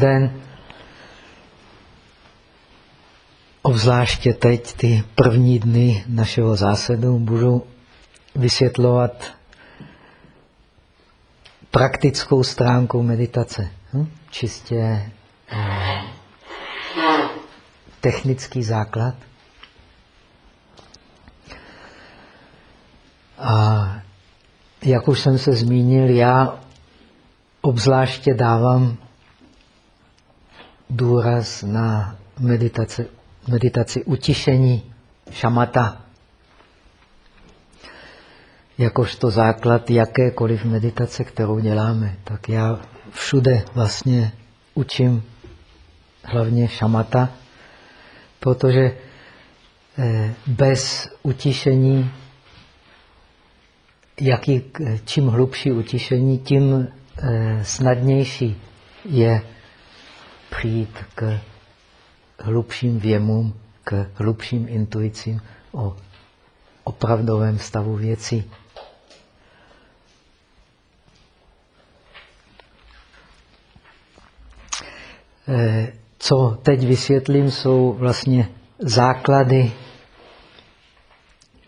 den, obzvláště teď ty první dny našeho zásadu, budu vysvětlovat praktickou stránku meditace. Hm? Čistě eh, technický základ. A jak už jsem se zmínil, já obzvláště dávám důraz na meditaci, meditaci utišení, šamata, jakožto základ jakékoliv meditace, kterou děláme. Tak já všude vlastně učím hlavně šamata, protože eh, bez utišení, jaký, čím hlubší utišení, tím eh, snadnější je přijít k hlubším věmům, k hlubším intuicím o opravdovém stavu věcí. Eh, co teď vysvětlím, jsou vlastně základy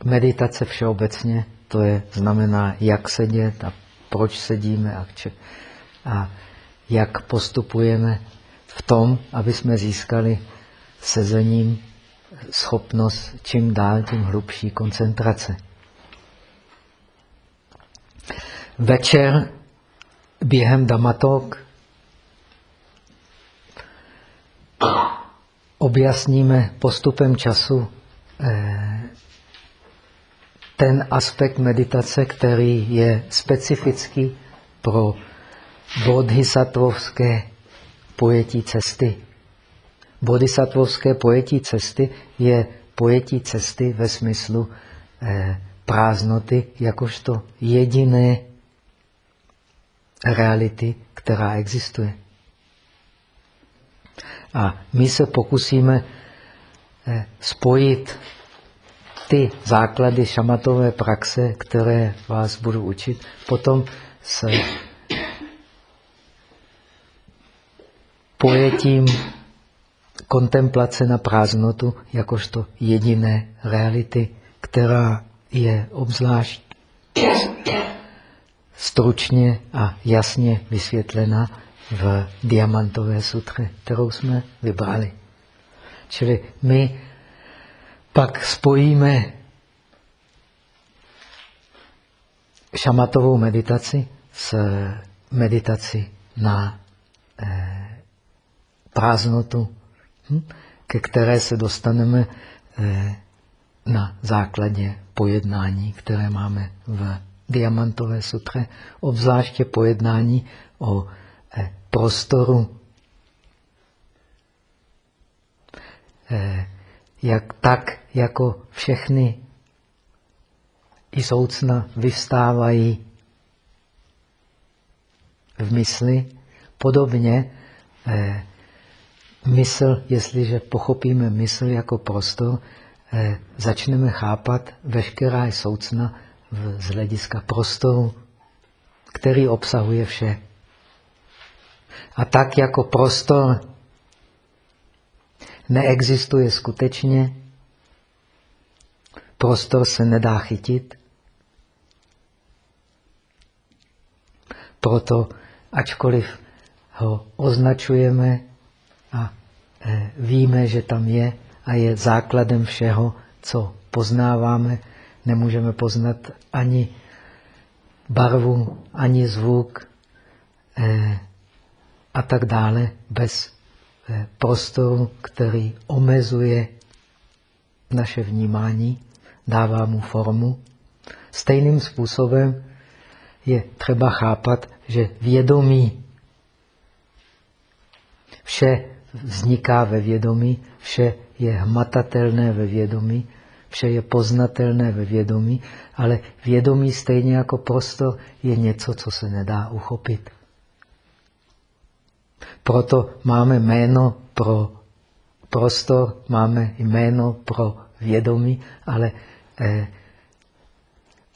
meditace všeobecně. To je znamená, jak sedět a proč sedíme a, a jak postupujeme v tom, aby jsme získali sezením schopnost čím dál, tím hlubší koncentrace. Večer během damatok objasníme postupem času eh, ten aspekt meditace, který je specifický pro bodhisattvovské pojetí cesty. Bodhisattvovské pojetí cesty je pojetí cesty ve smyslu eh, prázdnoty jakožto jediné reality, která existuje. A my se pokusíme eh, spojit ty základy šamatové praxe, které vás budu učit, potom se pojetím kontemplace na prázdnotu jakožto jediné reality, která je obzvlášť stručně a jasně vysvětlena v diamantové sutře, kterou jsme vybrali. Čili my pak spojíme šamatovou meditaci s meditací na eh, prázdnotu, hm, ke které se dostaneme eh, na základě pojednání, které máme v diamantové sutře, obzvláště pojednání o eh, prostoru, eh, jak, tak jako všechny i soucna vyvstávají v mysli, podobně mysl, jestliže pochopíme mysl jako prostor, eh, začneme chápat veškerá soucna v, z hlediska prostoru, který obsahuje vše. A tak jako prostor neexistuje skutečně, prostor se nedá chytit, proto ačkoliv ho označujeme a e, víme, že tam je a je základem všeho, co poznáváme. Nemůžeme poznat ani barvu, ani zvuk e, a tak dále bez e, prostoru, který omezuje naše vnímání, dává mu formu. Stejným způsobem je třeba chápat, že vědomí Vše vzniká ve vědomí, vše je hmatatelné ve vědomí, vše je poznatelné ve vědomí, ale vědomí stejně jako prostor je něco, co se nedá uchopit. Proto máme jméno pro prostor, máme jméno pro vědomí, ale eh,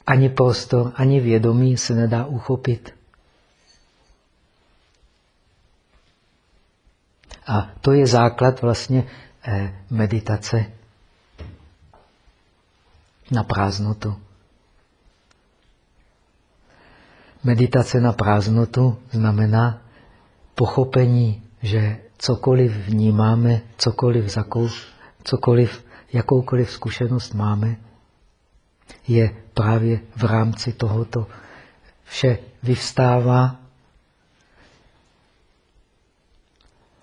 ani prostor, ani vědomí se nedá uchopit. A to je základ vlastně eh, meditace na prázdnotu. Meditace na prázdnotu znamená pochopení, že cokoliv vnímáme, cokoliv, zakou, cokoliv, jakoukoliv zkušenost máme, je právě v rámci tohoto. Vše vyvstává,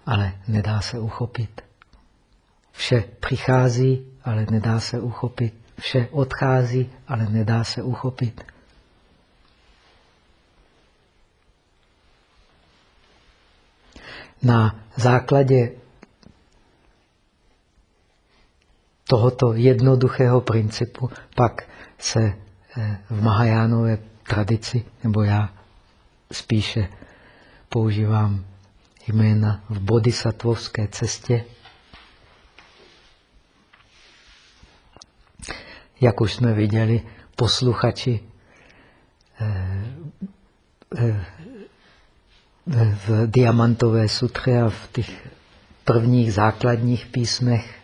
ale nedá se uchopit. Vše přichází, ale nedá se uchopit. Vše odchází, ale nedá se uchopit. Na základě tohoto jednoduchého principu pak se eh, v Mahajánové tradici, nebo já spíše používám jména v bodhisattvovské cestě, jak už jsme viděli, posluchači eh, eh, v diamantové sutře a v těch prvních základních písmech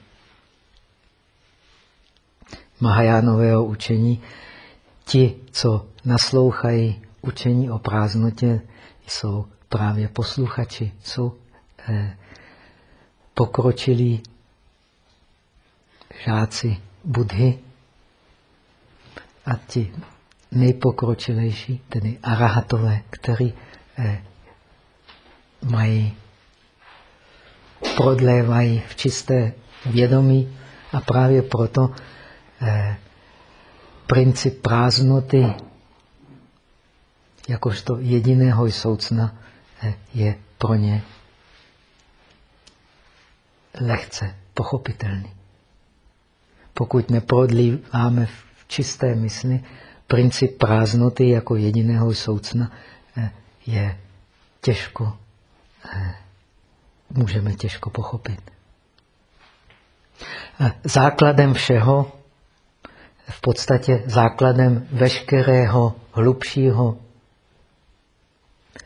Mahajánového učení, ti, co naslouchají učení o prázdnotě, jsou právě posluchači, jsou eh, pokročilí žáci Budhy a ti nejpokročilejší, tedy arahatové, kteří eh, mají, prodlévají v čisté vědomí a právě proto eh, princip prázdnoty jakožto jediného soucna eh, je pro ně lehce pochopitelný. Pokud neprodlíváme v čisté mysli, princip prázdnoty jako jediného soucna eh, je těžko můžeme těžko pochopit. Základem všeho, v podstatě základem veškerého hlubšího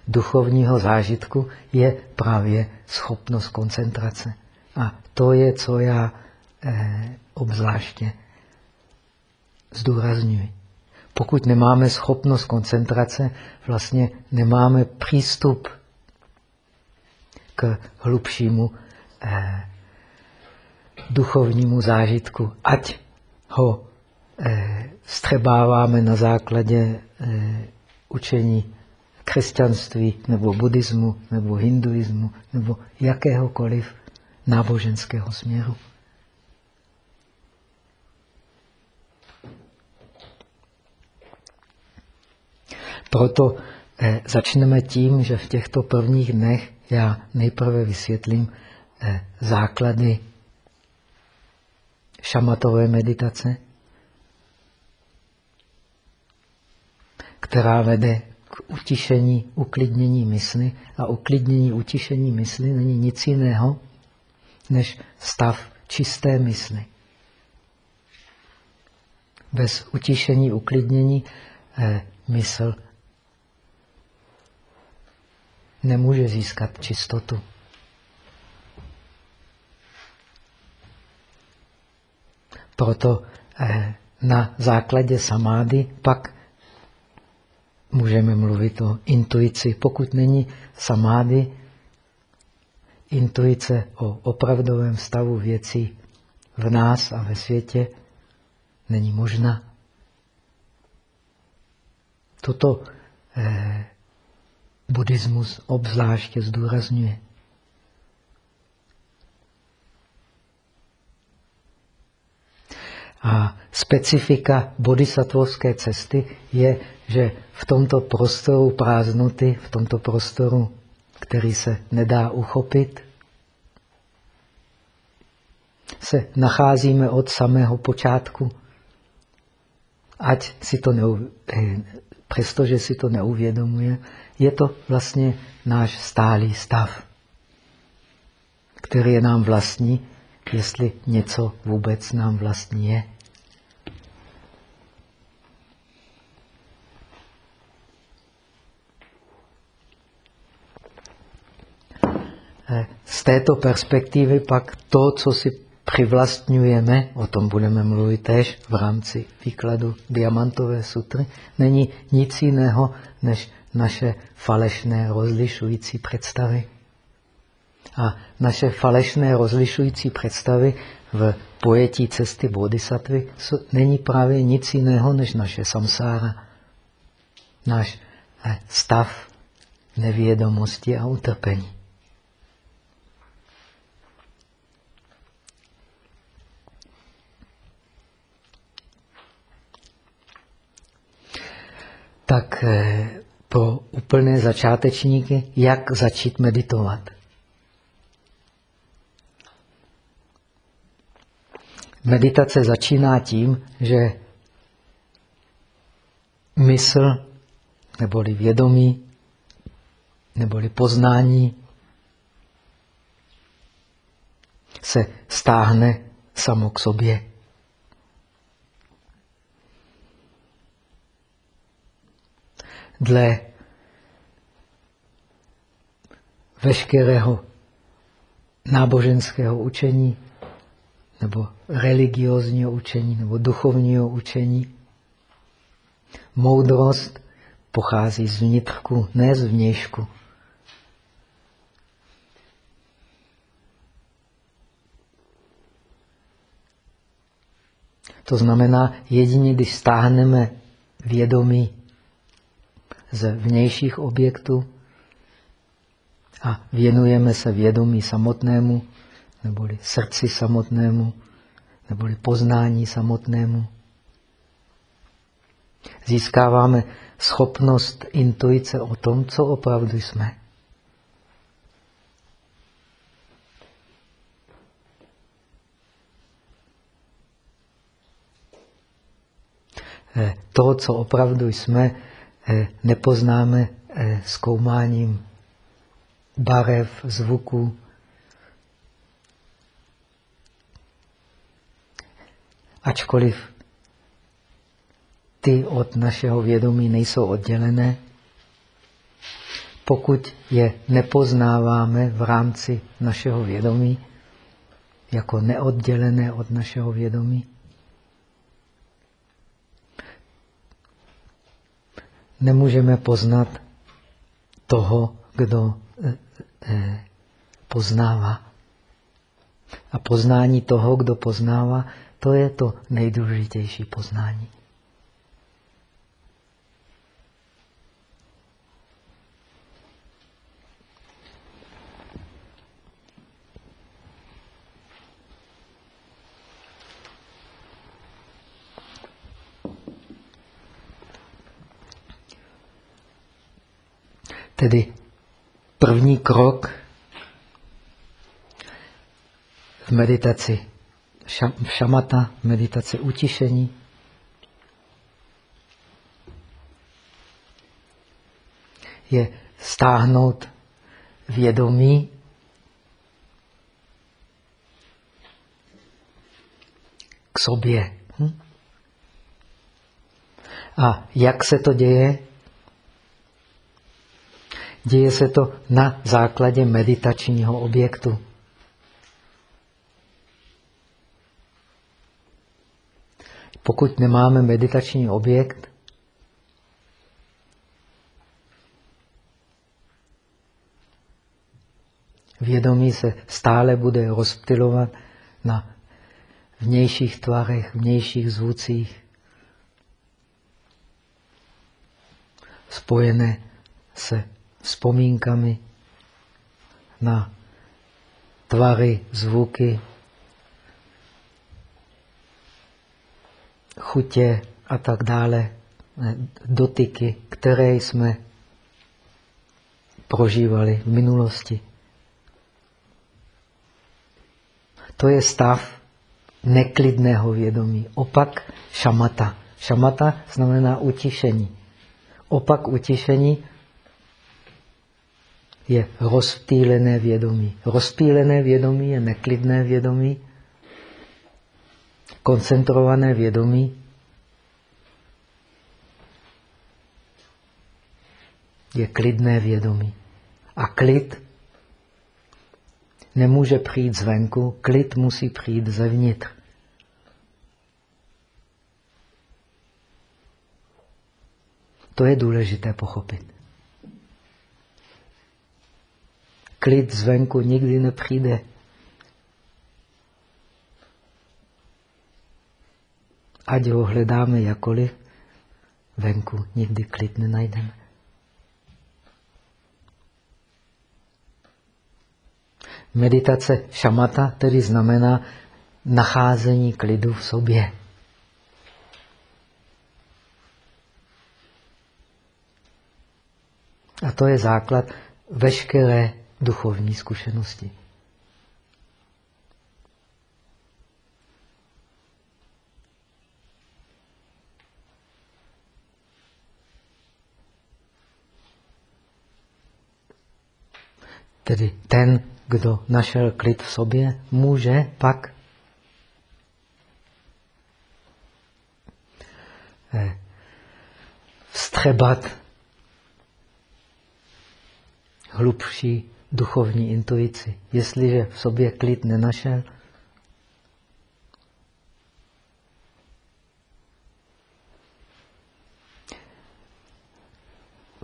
duchovního zážitku je právě schopnost koncentrace. A to je, co já eh, obzvláště zdůrazňuji. Pokud nemáme schopnost koncentrace, vlastně nemáme přístup k hlubšímu eh, duchovnímu zážitku. Ať ho eh, střebáváme na základě eh, učení křesťanství, nebo buddhismu, nebo hinduismu, nebo jakéhokoliv náboženského směru. Proto eh, začneme tím, že v těchto prvních dnech já nejprve vysvětlím eh, základy šamatové meditace, která vede k utišení, uklidnění mysli. A uklidnění, utišení mysli není nic jiného, než stav čisté mysli. Bez utišení, uklidnění eh, mysl nemůže získat čistotu. Proto eh, na základě samády pak můžeme mluvit o intuici. Pokud není samády, intuice o opravdovém stavu věcí v nás a ve světě není možná. Toto eh, buddhismus obzvláště zdůrazňuje. A specifika bodhisattvovské cesty je, že v tomto prostoru prázdnoty, v tomto prostoru, který se nedá uchopit, se nacházíme od samého počátku. Ať si to. Eh, přestože si to neuvědomuje, je to vlastně náš stálý stav, který je nám vlastní, jestli něco vůbec nám vlastní je. Eh, z této perspektivy pak to, co si přivlastňujeme, o tom budeme mluvit tež v rámci výkladu diamantové sutry, není nic jiného než naše falešné rozlišující představy. A naše falešné rozlišující představy v pojetí cesty bodhisattvy není právě nic jiného než naše samsára. Náš eh, stav nevědomosti a utrpení. tak eh, pro úplné začátečníky, jak začít meditovat. Meditace začíná tím, že mysl, neboli vědomí, neboli poznání se stáhne samo k sobě. dle veškerého náboženského učení nebo religiozního učení nebo duchovního učení. Moudrost pochází z vnitřku, ne z vnějšku. To znamená, jedině když stáhneme vědomí z vnějších objektů a věnujeme se vědomí samotnému, neboli srdci samotnému, neboli poznání samotnému. Získáváme schopnost intuice o tom, co opravdu jsme. Eh, to, co opravdu jsme, Eh, nepoznáme eh, zkoumáním barev, zvuku. Ačkoliv ty od našeho vědomí nejsou oddělené, pokud je nepoznáváme v rámci našeho vědomí, jako neoddělené od našeho vědomí, nemůžeme poznat toho, kdo eh, eh, poznává. A poznání toho, kdo poznává, to je to nejdůležitější poznání. Tedy první krok v meditaci šamata, meditace utišení, je stáhnout vědomí k sobě. Hm? A jak se to děje? Děje se to na základě meditačního objektu. Pokud nemáme meditační objekt, vědomí se stále bude rozptilovat na vnějších tvarech, vnějších zvucích, spojené se vzpomínkami na tvary, zvuky, chutě a tak dále, dotyky, které jsme prožívali v minulosti. To je stav, neklidného vědomí. Opak šamata. Šamata znamená utišení. Opak utišení je rozptýlené vědomí. Rozptýlené vědomí je neklidné vědomí. Koncentrované vědomí je klidné vědomí. A klid nemůže přijít zvenku, klid musí přijít zevnitř. To je důležité pochopit. Klid zvenku nikdy nepřijde. Ať ho hledáme jakoliv, venku nikdy klid nenajdeme. Meditace šamata tedy znamená nacházení klidu v sobě. A to je základ veškeré duchovní zkušenosti. Tedy ten, kdo našel klid v sobě, může pak eh, vstřebat hlubší duchovní intuici. Jestliže v sobě klid nenašel,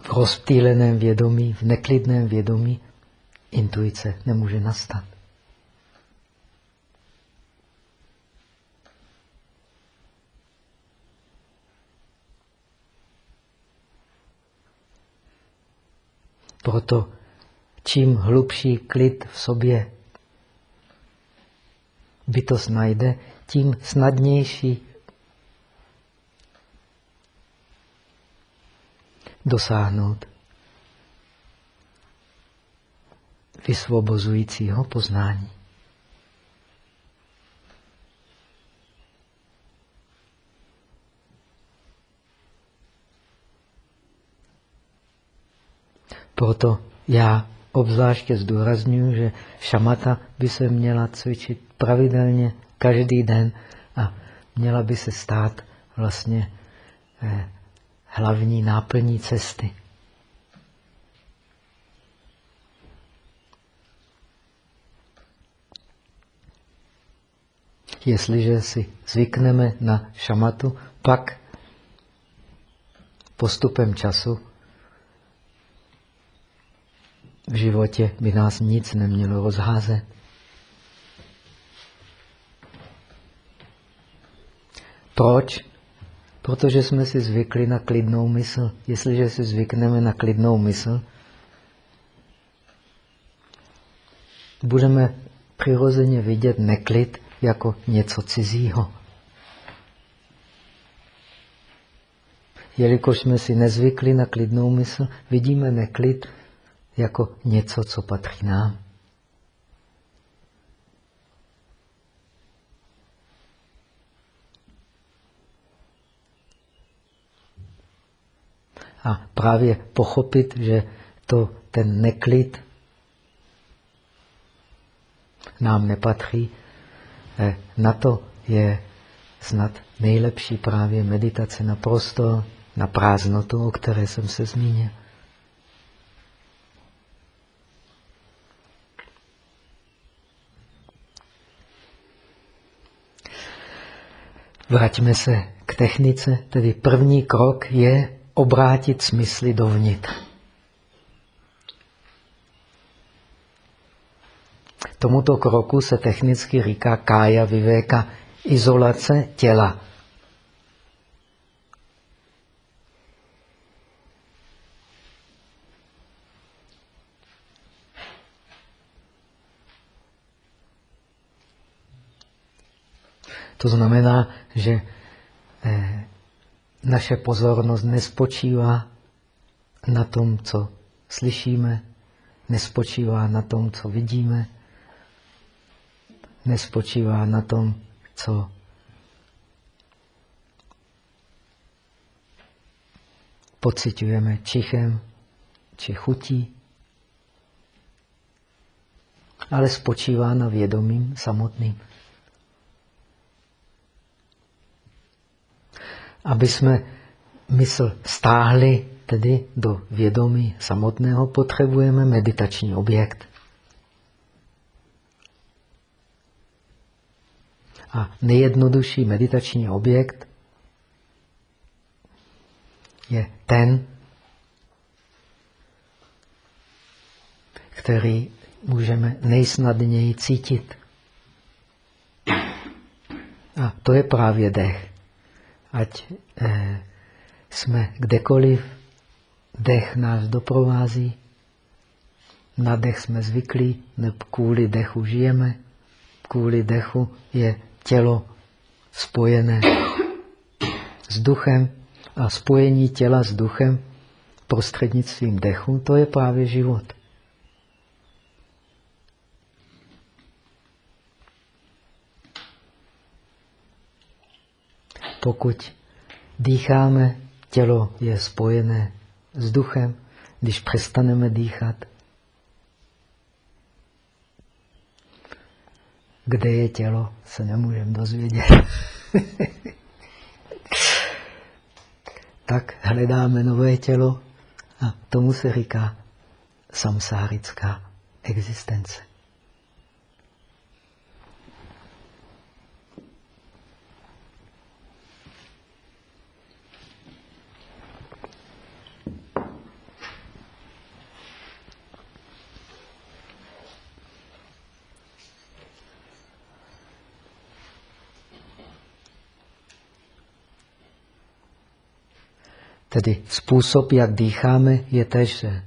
v rozptýleném vědomí, v neklidném vědomí, intuice nemůže nastat. Proto čím hlubší klid v sobě bytost najde, tím snadnější dosáhnout vysvobozujícího poznání. Proto já obzvláště zdůraznuju, že šamata by se měla cvičit pravidelně každý den a měla by se stát vlastně eh, hlavní náplní cesty. Jestliže si zvykneme na šamatu, pak postupem času v životě by nás nic nemělo rozházet. Proč? Protože jsme si zvykli na klidnou mysl. Jestliže si zvykneme na klidnou mysl, budeme přirozeně vidět neklid jako něco cizího. Jelikož jsme si nezvykli na klidnou mysl, vidíme neklid jako něco, co patří nám. A právě pochopit, že to, ten neklid nám nepatří, na to je snad nejlepší právě meditace na prostor, na prázdnotu, o které jsem se zmínil. Vraťme se k technice, tedy první krok je obrátit smysly dovnitř. Tomuto kroku se technicky říká kája vyvéka, izolace těla. To znamená, že eh, naše pozornost nespočívá na tom, co slyšíme, nespočívá na tom, co vidíme, nespočívá na tom, co pocitujeme čichem či chutí, ale spočívá na vědomím samotným. Aby jsme mysl stáhli tedy do vědomí samotného, potřebujeme meditační objekt. A nejjednodušší meditační objekt je ten, který můžeme nejsnadněji cítit. A to je právě dech. Ať eh, jsme kdekoliv, dech nás doprovází, na dech jsme zvyklí, kvůli dechu žijeme, kvůli dechu je tělo spojené s duchem a spojení těla s duchem prostřednictvím dechu, to je právě život. Pokud dýcháme, tělo je spojené s duchem. Když přestaneme dýchat, kde je tělo, se nemůžeme dozvědět. tak hledáme nové tělo a tomu se říká samsárická existence. Tedy způsob, jak dýcháme, je tež eh,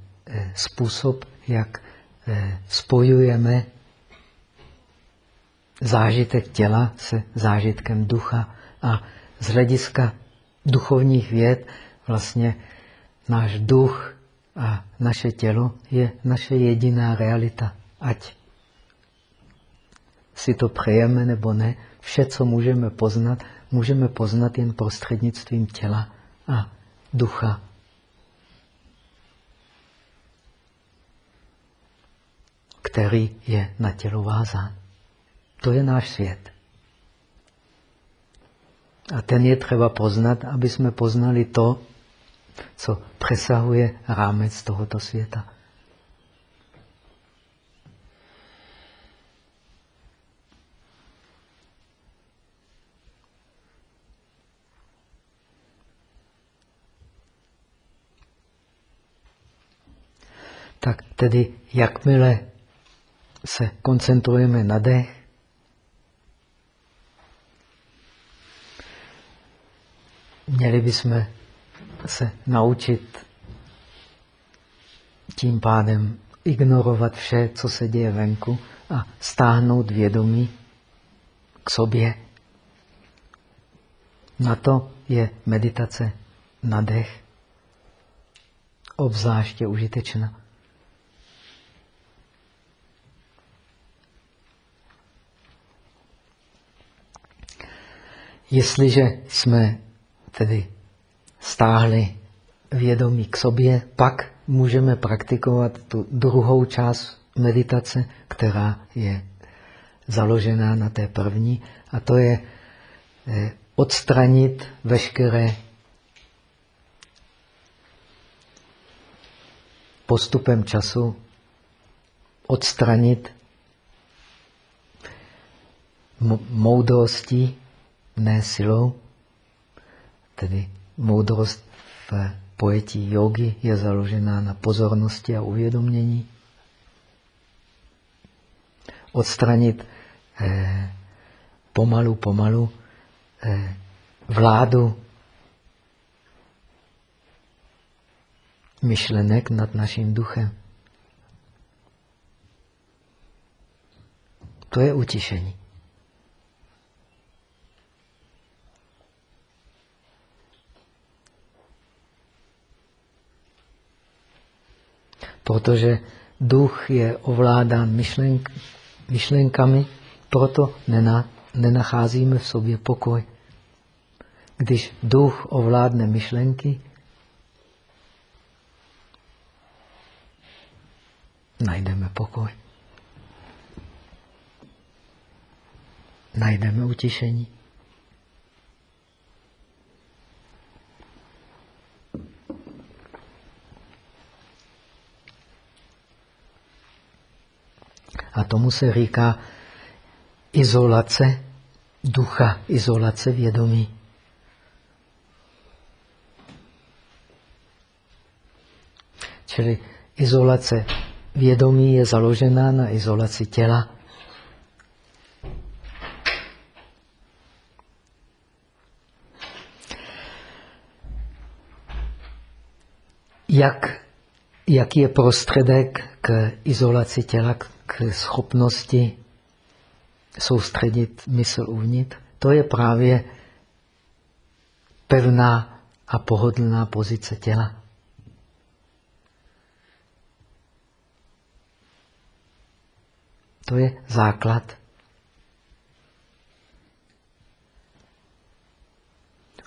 způsob, jak eh, spojujeme zážitek těla se zážitkem ducha. A z hlediska duchovních věd vlastně náš duch a naše tělo je naše jediná realita. Ať si to přejeme nebo ne, vše, co můžeme poznat, můžeme poznat jen prostřednictvím těla a ducha. který je na tělo vázán. To je náš svět. A ten je třeba poznat, aby jsme poznali to, co přesahuje rámec tohoto světa. Tak tedy jakmile se koncentrujeme na dech, měli bychom se naučit tím pádem ignorovat vše, co se děje venku a stáhnout vědomí k sobě. Na to je meditace na dech obzvláště užitečná. Jestliže jsme tedy stáhli vědomí k sobě, pak můžeme praktikovat tu druhou část meditace, která je založená na té první, a to je eh, odstranit veškeré postupem času odstranit moudrosti ne silou, tedy moudrost v pojetí jogy je založená na pozornosti a uvědomění. Odstranit eh, pomalu, pomalu eh, vládu myšlenek nad naším duchem. To je utišení. Protože duch je ovládán myšlenk, myšlenkami, proto nená, nenacházíme v sobě pokoj. Když duch ovládne myšlenky, najdeme pokoj. Najdeme utišení. A tomu se říká izolace ducha, izolace vědomí. Čili izolace vědomí je založená na izolaci těla. Jak, jaký je prostředek k izolaci těla, k schopnosti soustředit mysl uvnitř? To je právě pevná a pohodlná pozice těla. To je základ.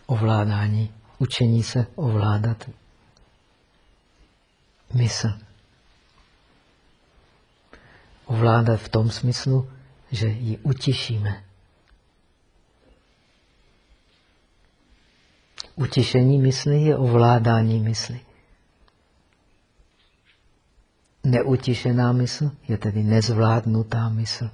Ovládání, učení se ovládat mysl. Ovládat v tom smyslu, že ji utišíme. Utišení mysli je ovládání mysli. Neutišená mysl je tedy nezvládnutá mysl.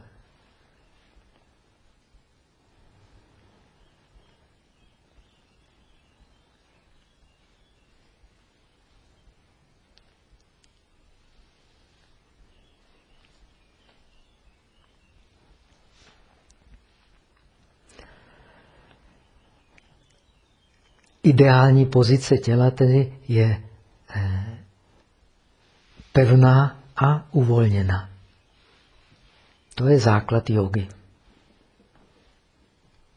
Ideální pozice těla tedy je eh, pevná a uvolněná. To je základ jogy.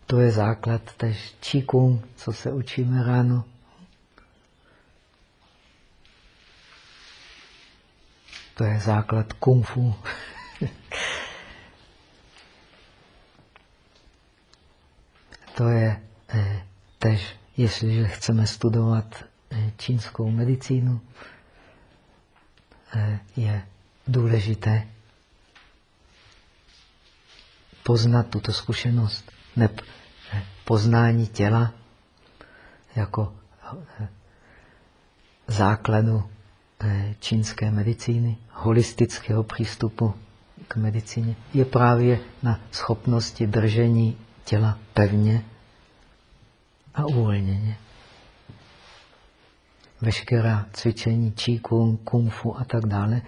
To je základ tež číkung, co se učíme ráno. To je základ kung fu. to je eh, tež, jestliže chceme studovat eh, čínskou medicínu, Eh, je důležité poznat tuto zkušenost. Ne, eh, poznání těla jako základu čínské medicíny, holistického přístupu k medicíně, je právě na schopnosti držení těla pevně a uvolněně veškerá cvičení číkung, kung fu a tak dále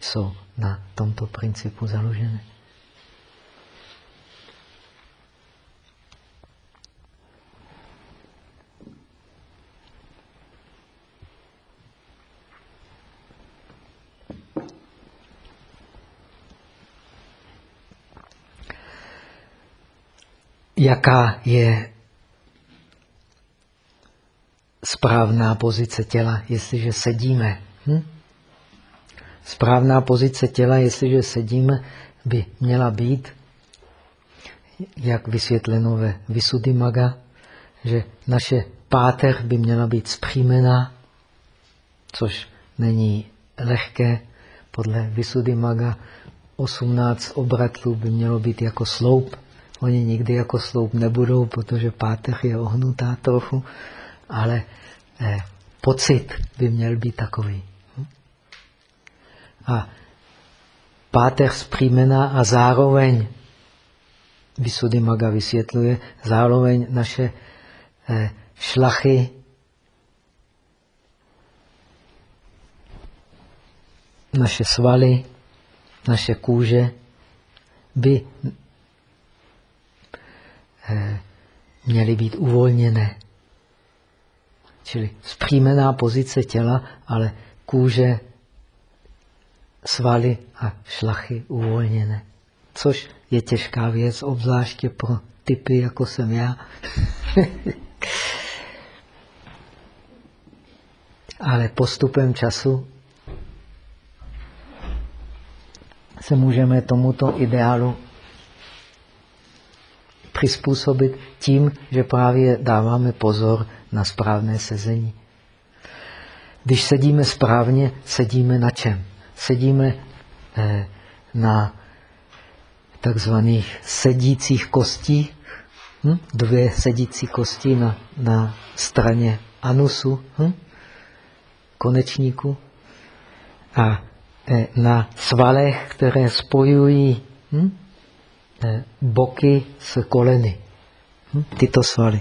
jsou na tomto principu založené. Jaká je správná pozice těla, jestliže sedíme. Hm? Správná pozice těla, jestliže sedíme, by měla být, jak vysvětleno ve Visuddhimaga, že naše páteř by měla být zpřímená, což není lehké. Podle Visuddhimaga 18 obratlů by mělo být jako sloup. Oni nikdy jako sloup nebudou, protože páteř je ohnutá trochu ale eh, pocit by měl být takový. A páteř zpřímená a zároveň, Maga vysvětluje, zároveň naše eh, šlachy naše svaly, naše kůže by eh, měly být uvolněné. Čili zpřímená pozice těla, ale kůže, svaly a šlachy uvolněné. Což je těžká věc, obzvláště pro typy, jako jsem já. ale postupem času se můžeme tomuto ideálu přizpůsobit tím, že právě dáváme pozor na správné sezení. Když sedíme správně, sedíme na čem? Sedíme eh, na takzvaných sedících kostí, hm? dvě sedící kosti na, na straně anusu, hm? konečníku, a eh, na svalech, které spojují hm? Eh, boky s koleny. Hm? Tyto svaly.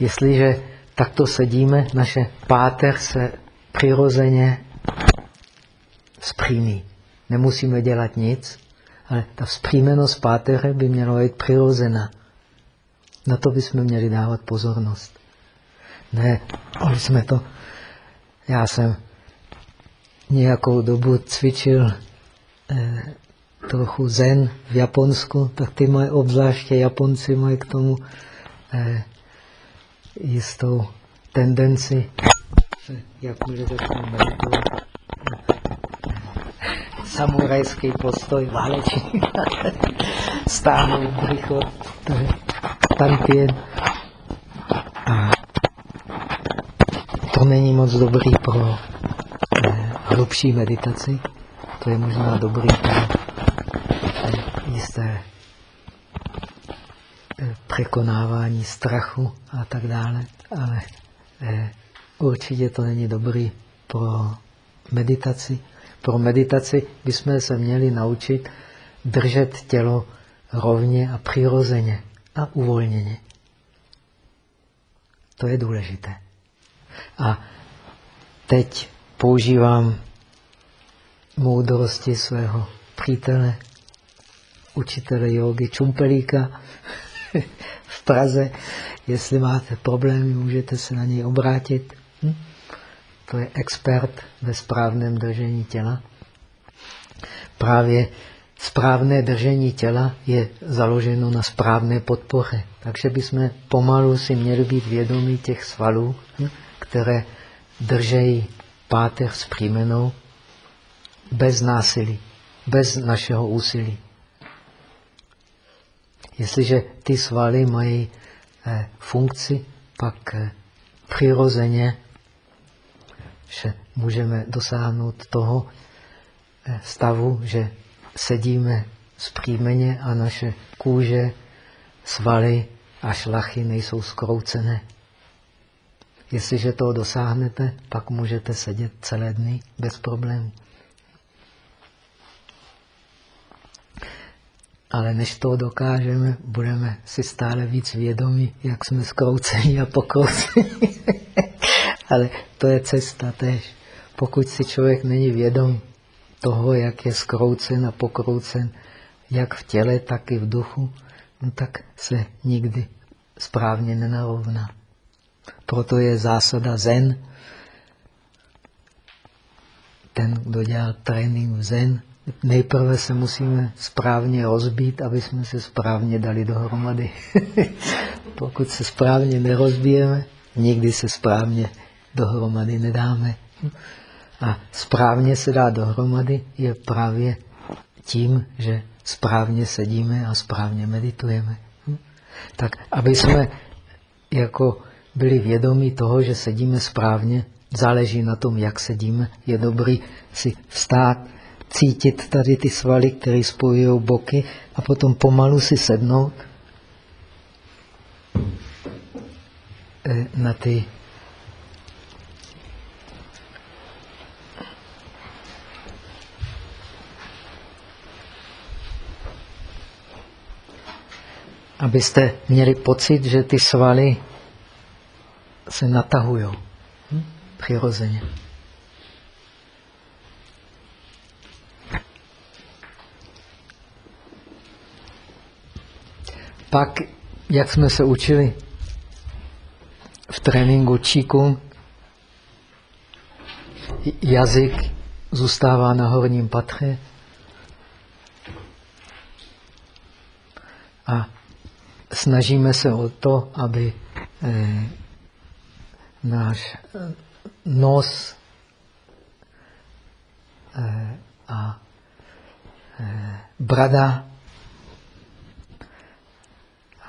Jestliže takto sedíme, naše páter se přirozeně zpřímí. Nemusíme dělat nic, ale ta vzpřímenost pátere by měla být přirozená. Na to bychom měli dávat pozornost. Ne, ale jsme to... Já jsem nějakou dobu cvičil eh, trochu zen v Japonsku, tak ty mají, obzvláště Japonci mají k tomu eh, jistou tendenci, jak můžete tomu meditovat, samurajský postoj, válečník, stáhnout brycho, tantien. A to není moc dobrý pro eh, hlubší meditaci, to je možná dobrý pro jisté překonávání strachu a tak dále, ale eh, určitě to není dobrý pro meditaci. Pro meditaci bychom se měli naučit držet tělo rovně a přirozeně a uvolněně. To je důležité. A teď používám moudrosti svého přítele, učitele jogy Čumpelíka, v Praze. Jestli máte problémy, můžete se na něj obrátit. Hm? To je expert ve správném držení těla. Právě správné držení těla je založeno na správné podpoře. Takže bychom pomalu si měli být vědomí těch svalů, hm? které držejí páteř s příjmenou bez násilí, bez našeho úsilí. Jestliže ty svaly mají eh, funkci, pak eh, přirozeně že můžeme dosáhnout toho eh, stavu, že sedíme zpříjmeně a naše kůže, svaly a šlachy nejsou skroucené. Jestliže toho dosáhnete, pak můžete sedět celé dny bez problémů. Ale než to dokážeme, budeme si stále víc vědomi, jak jsme skrouceni a pokrouceni. Ale to je cesta tež. Pokud si člověk není vědom toho, jak je skroucen a pokroucen, jak v těle, tak i v duchu, no tak se nikdy správně nenarovná. Proto je zásada zen. Ten, kdo dělal trénink v zen, nejprve se musíme správně rozbít, aby jsme se správně dali dohromady. Pokud se správně nerozbijeme, nikdy se správně dohromady nedáme. A správně se dá dohromady je právě tím, že správně sedíme a správně meditujeme. Tak, aby jsme jako byli vědomí toho, že sedíme správně, záleží na tom, jak sedíme, je dobrý si vstát, cítit tady ty svaly, které spojují boky a potom pomalu si sednout eh, na ty abyste měli pocit, že ty svaly se natahují hm? přirozeně. Pak, jak jsme se učili v tréninku Qigong, jazyk zůstává na horním patře. A snažíme se o to, aby eh, náš nos eh, a eh, brada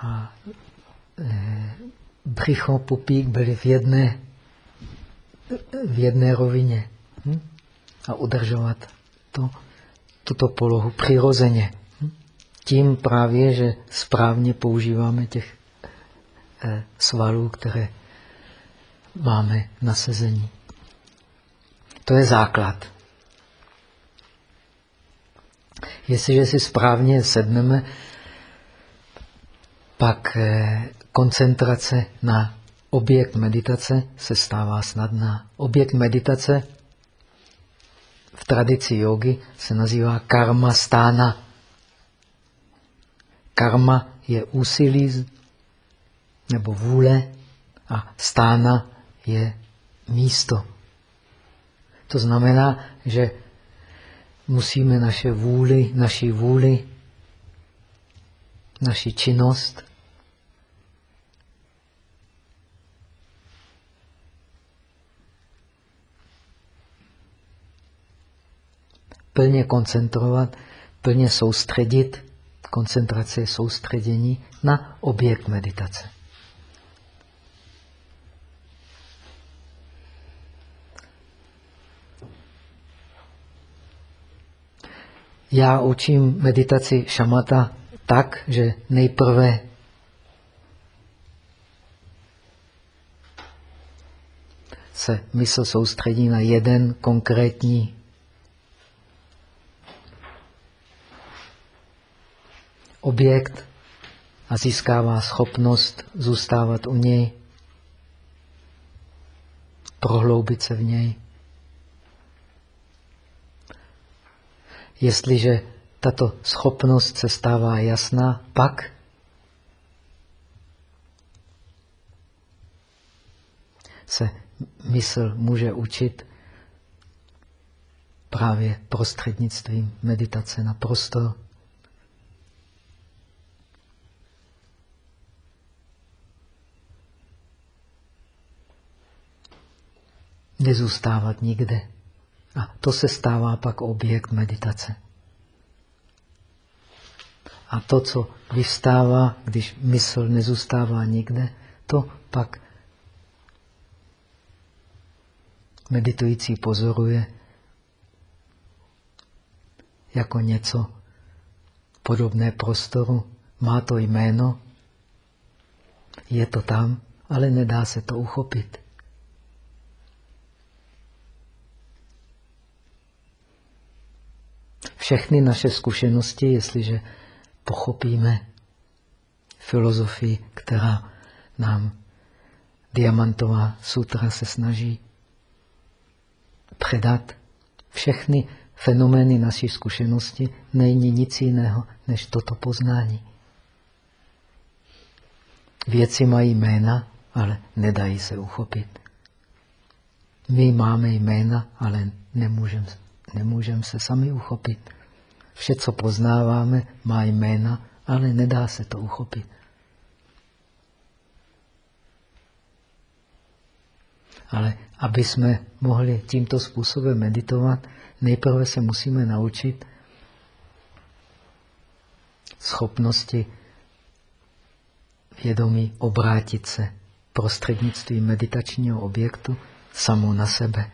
a e, břicho, pupík byly v jedné, v jedné rovině. Hm? A udržovat to, tuto polohu přirozeně. Hm? Tím právě, že správně používáme těch e, svalů, které máme na sezení. To je základ. Jestliže si správně sedneme, pak eh, koncentrace na objekt meditace se stává snadná. Objekt meditace v tradici jogy se nazývá karma stána. Karma je úsilí nebo vůle a stána je místo. To znamená, že musíme naše vůli, naši vůli, naši činnost plně koncentrovat, plně soustředit, koncentrace je soustředění na objekt meditace. Já učím meditaci šamata tak, že nejprve se mysl soustředí na jeden konkrétní objekt a získává schopnost zůstávat u něj, prohloubit se v něj. Jestliže tato schopnost se stává jasná, pak se mysl může učit právě prostřednictvím meditace na prostor. Nezůstávat nikde. A to se stává pak objekt meditace. A to, co vystává, když mysl nezůstává nikde, to pak meditující pozoruje jako něco podobné prostoru. Má to jméno, je to tam, ale nedá se to uchopit. Všechny naše zkušenosti, jestliže pochopíme filozofii, která nám Diamantová sutra se snaží předat. Všechny fenomény naší zkušenosti není nic jiného než toto poznání. Věci mají jména, ale nedají se uchopit. My máme jména, ale nemůžeme nemůžeme se sami uchopit. Vše, co poznáváme, má jména, ale nedá se to uchopit. Ale aby jsme mohli tímto způsobem meditovat, nejprve se musíme naučit schopnosti vědomí obrátit se prostřednictvím meditačního objektu samo na sebe.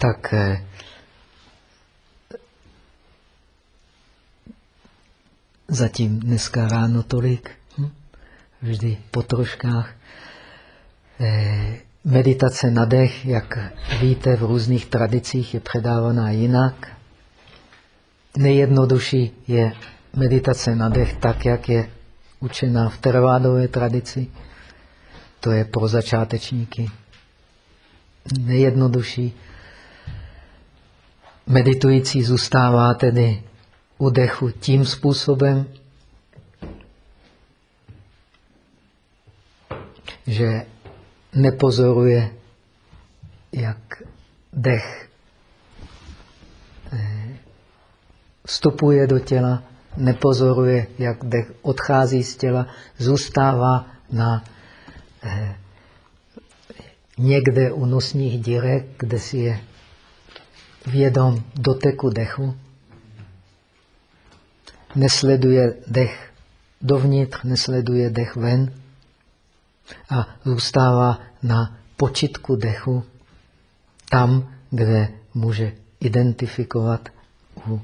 Tak eh, zatím dneska ráno tolik, hm? vždy po troškách. Eh, meditace na dech, jak víte, v různých tradicích je předávaná jinak. Nejjednodušší je meditace na dech tak, jak je učená v tervádové tradici. To je pro začátečníky. Nejjednodušší meditující zůstává tedy u dechu tím způsobem, že nepozoruje, jak dech eh, vstupuje do těla, nepozoruje, jak dech odchází z těla, zůstává na eh, někde u nosních dírek, kde si je vědom doteku dechu nesleduje dech dovnitř, nesleduje dech ven a zůstává na počitku dechu tam, kde může identifikovat u,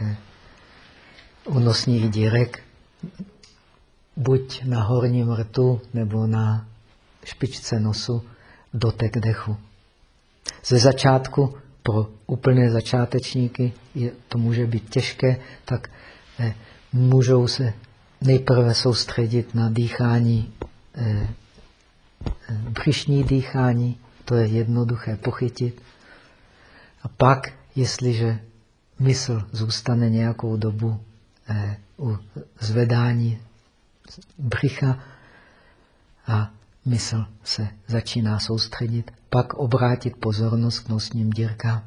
eh, u nosních dírek buď na horním rtu nebo na špičce nosu dotek dechu. Ze začátku pro úplné začátečníky je, to může být těžké, tak eh, můžou se nejprve soustředit na dýchání, eh, eh, břišní dýchání, to je jednoduché pochytit. A pak, jestliže mysl zůstane nějakou dobu eh, u zvedání břicha a mysl se začíná soustředit, pak obrátit pozornost k nosním dírkám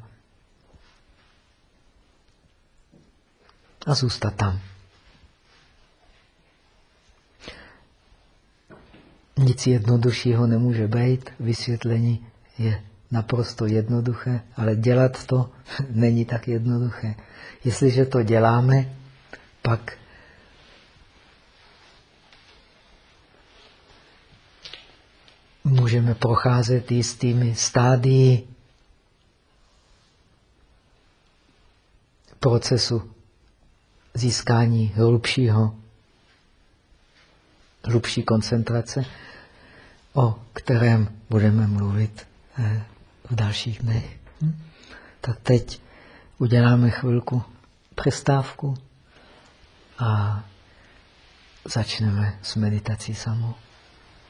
a zůstat tam. Nic jednoduššího nemůže být. Vysvětlení je naprosto jednoduché, ale dělat to není tak jednoduché. Jestliže to děláme, pak můžeme procházet jistými stádii procesu získání hlubšího, hlubší koncentrace, o kterém budeme mluvit eh, v dalších dnech. Hm? Tak teď uděláme chvilku přestávku a začneme s meditací samou.